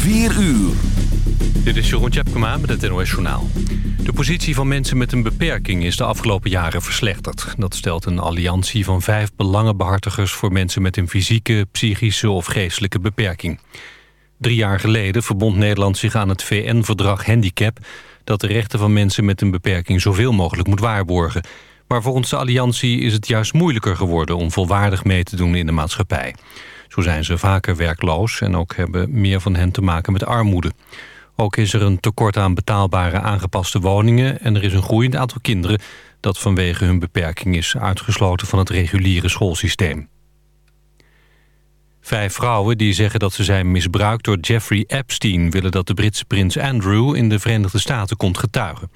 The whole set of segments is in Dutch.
4 uur. Dit is Jeroen Tjepkema met het NOS Journaal. De positie van mensen met een beperking is de afgelopen jaren verslechterd. Dat stelt een alliantie van vijf belangenbehartigers... voor mensen met een fysieke, psychische of geestelijke beperking. Drie jaar geleden verbond Nederland zich aan het VN-verdrag Handicap... dat de rechten van mensen met een beperking zoveel mogelijk moet waarborgen. Maar volgens de alliantie is het juist moeilijker geworden... om volwaardig mee te doen in de maatschappij. Zo zijn ze vaker werkloos en ook hebben meer van hen te maken met armoede. Ook is er een tekort aan betaalbare aangepaste woningen... en er is een groeiend aantal kinderen dat vanwege hun beperking is uitgesloten van het reguliere schoolsysteem. Vijf vrouwen die zeggen dat ze zijn misbruikt door Jeffrey Epstein... willen dat de Britse prins Andrew in de Verenigde Staten komt getuigen.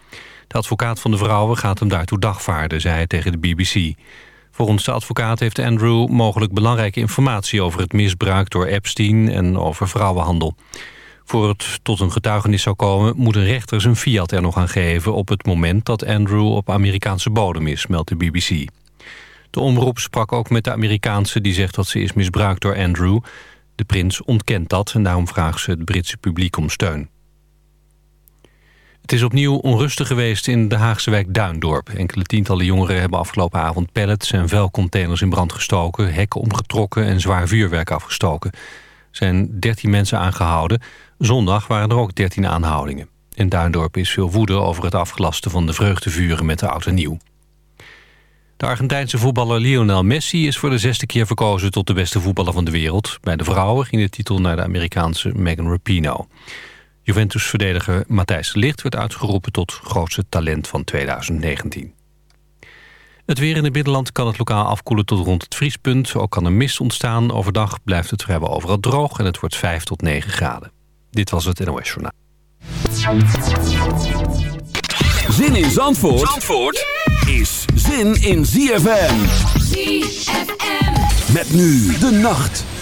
De advocaat van de vrouwen gaat hem daartoe dagvaarden, zei hij tegen de BBC. Volgens de advocaat heeft Andrew mogelijk belangrijke informatie... over het misbruik door Epstein en over vrouwenhandel. Voor het tot een getuigenis zou komen... moet een rechter zijn fiat er nog aan geven... op het moment dat Andrew op Amerikaanse bodem is, meldt de BBC. De omroep sprak ook met de Amerikaanse die zegt dat ze is misbruikt door Andrew. De prins ontkent dat en daarom vraagt ze het Britse publiek om steun. Het is opnieuw onrustig geweest in de Haagse wijk Duindorp. Enkele tientallen jongeren hebben afgelopen avond pallets en vuilcontainers in brand gestoken... hekken omgetrokken en zwaar vuurwerk afgestoken. Er zijn 13 mensen aangehouden. Zondag waren er ook 13 aanhoudingen. In Duindorp is veel woede over het afgelasten van de vreugdevuren met de oud en nieuw. De Argentijnse voetballer Lionel Messi is voor de zesde keer verkozen tot de beste voetballer van de wereld. Bij de vrouwen ging de titel naar de Amerikaanse Megan Rapinoe. Juventus-verdediger Matthijs Licht werd uitgeroepen tot grootste talent van 2019. Het weer in het binnenland kan het lokaal afkoelen tot rond het vriespunt. Ook kan er mist ontstaan. Overdag blijft het vrijwel overal droog en het wordt 5 tot 9 graden. Dit was het NOS Journaal. Zin in Zandvoort, Zandvoort is zin in ZFM. ZFM. Met nu de nacht.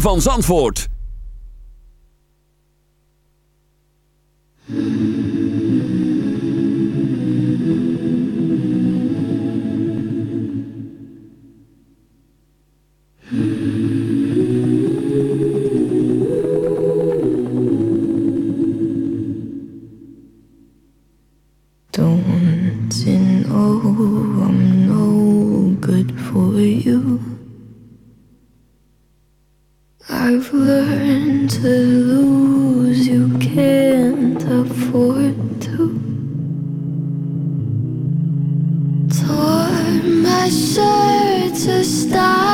van Zandvoort. pressure to stop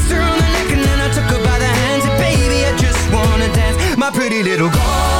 Kissed her on the neck and then I took her by the hands and baby I just wanna dance, my pretty little girl.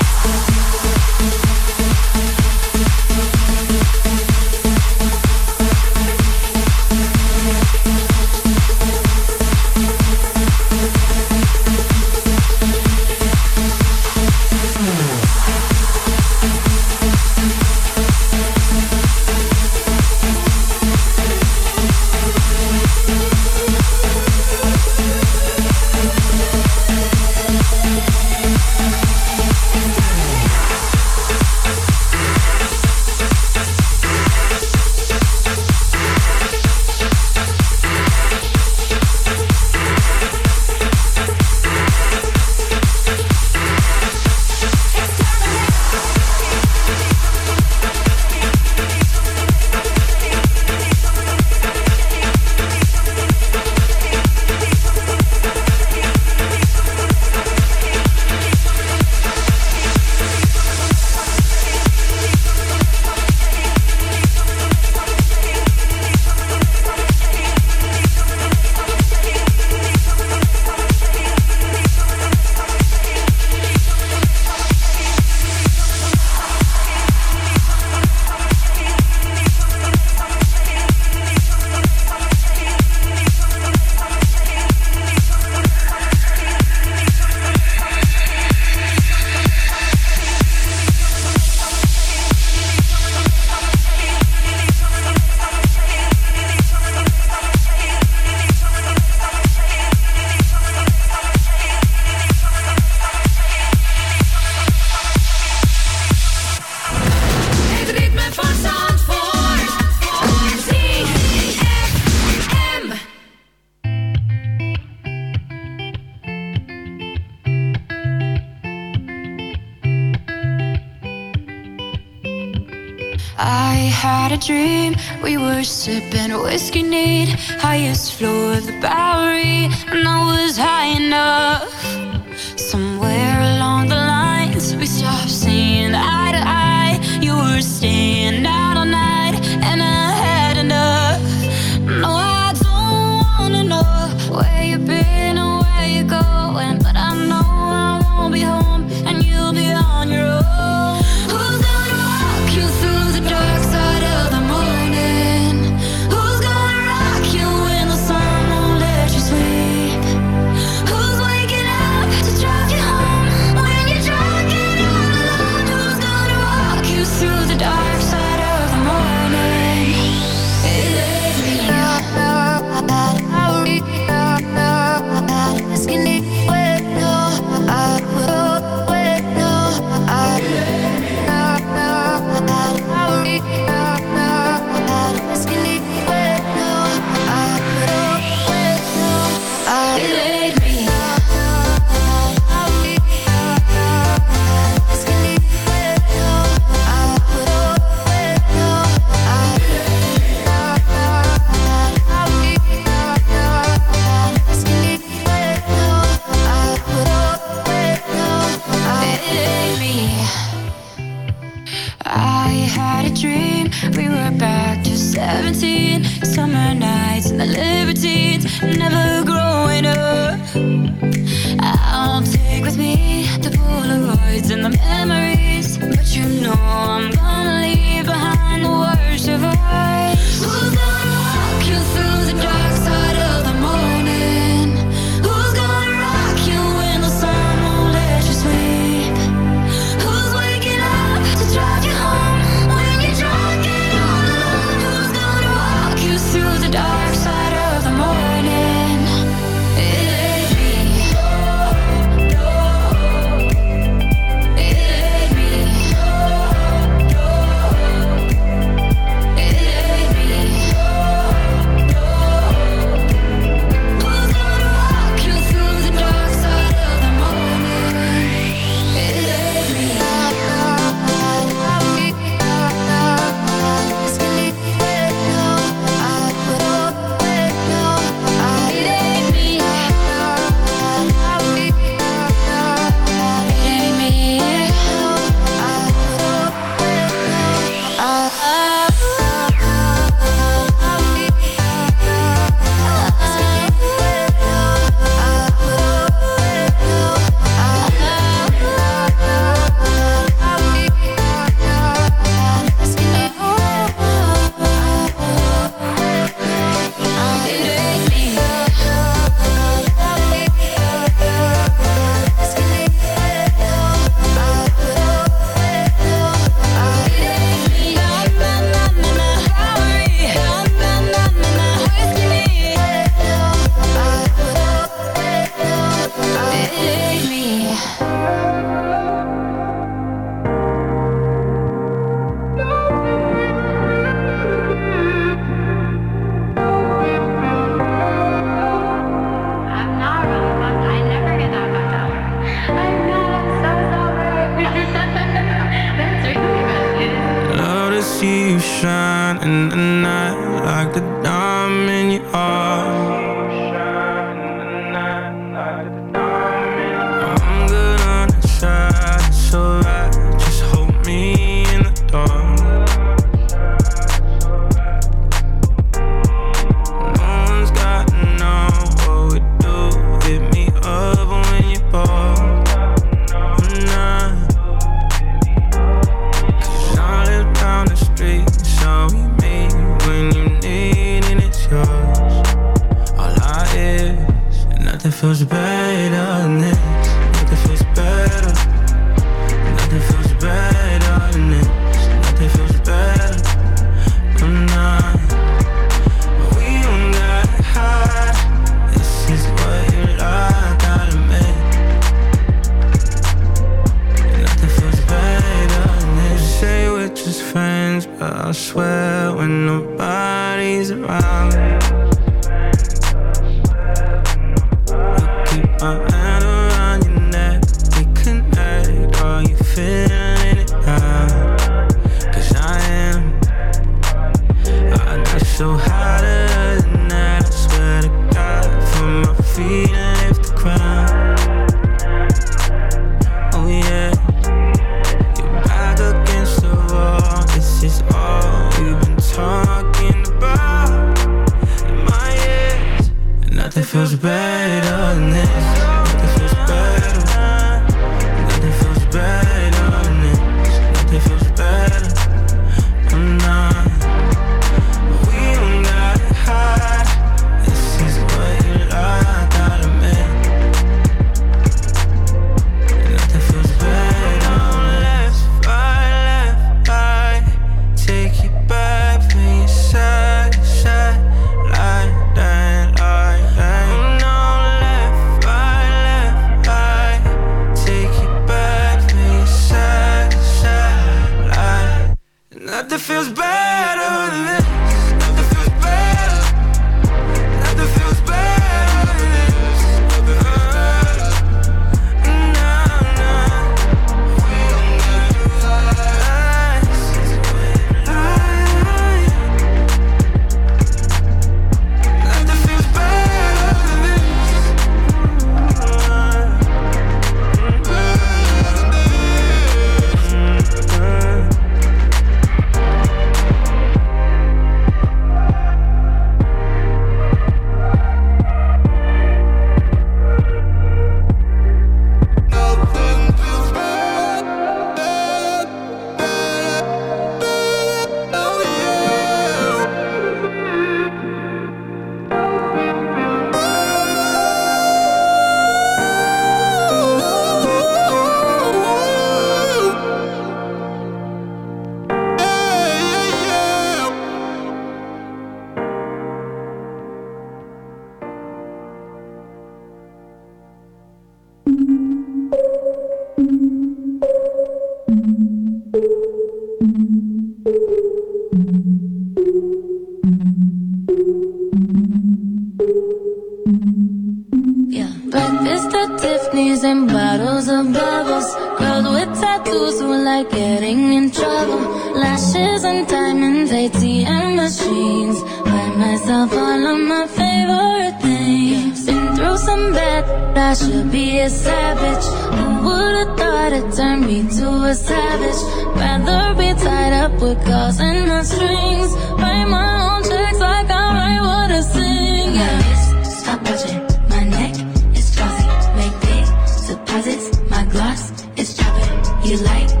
I should be a savage. Who would've thought it turned me to a savage? Rather be tied up with calls and my strings. Write my own checks like I write what I sing. Yeah. Stop watching. My neck is flossy. Make big deposits. My gloss is chopping. You like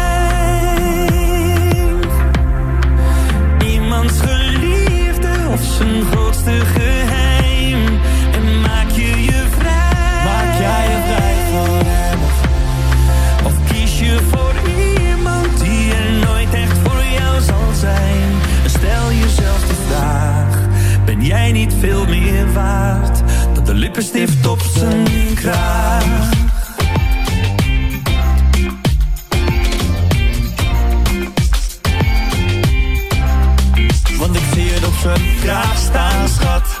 Zijn grootste geheim? En maak je je vrij? maak jij je vrij voor hem? Of kies je voor iemand die er nooit echt voor jou zal zijn? En stel jezelf de vraag: ben jij niet veel meer waard dan de lippenstift op zijn kraag? Zijn kraag staan, schat.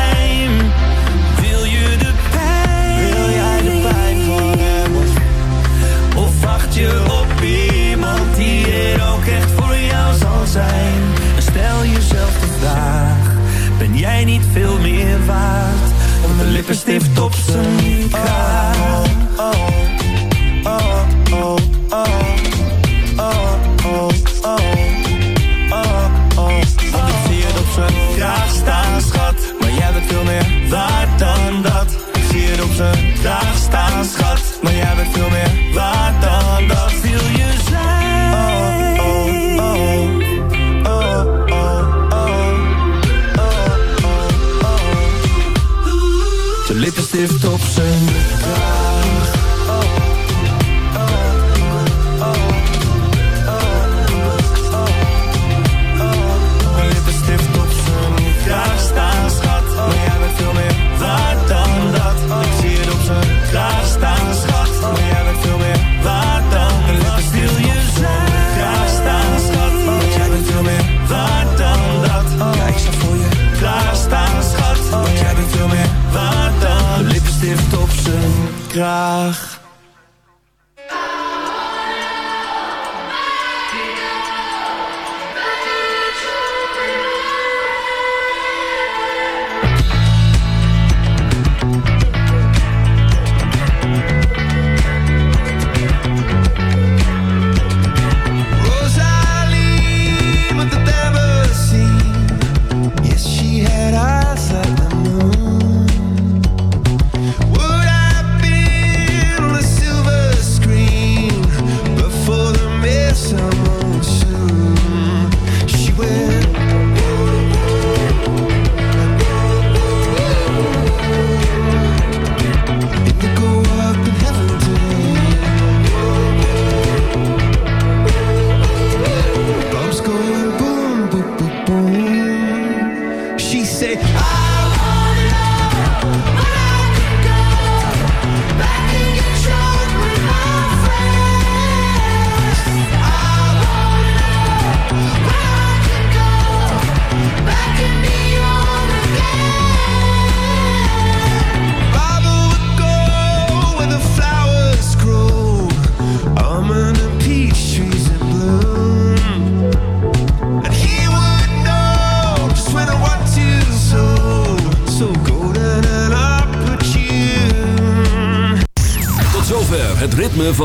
En stel jezelf de vraag, ben jij niet veel meer waard? Dan de lippenstift op zijn kraag. Oh, oh, oh, Want ik zie op zijn kraag staan, schat. Maar jij bent veel meer waard dan dat. Ik zie op ze kraag staan, schat. Maar jij bent veel meer waard dan dat.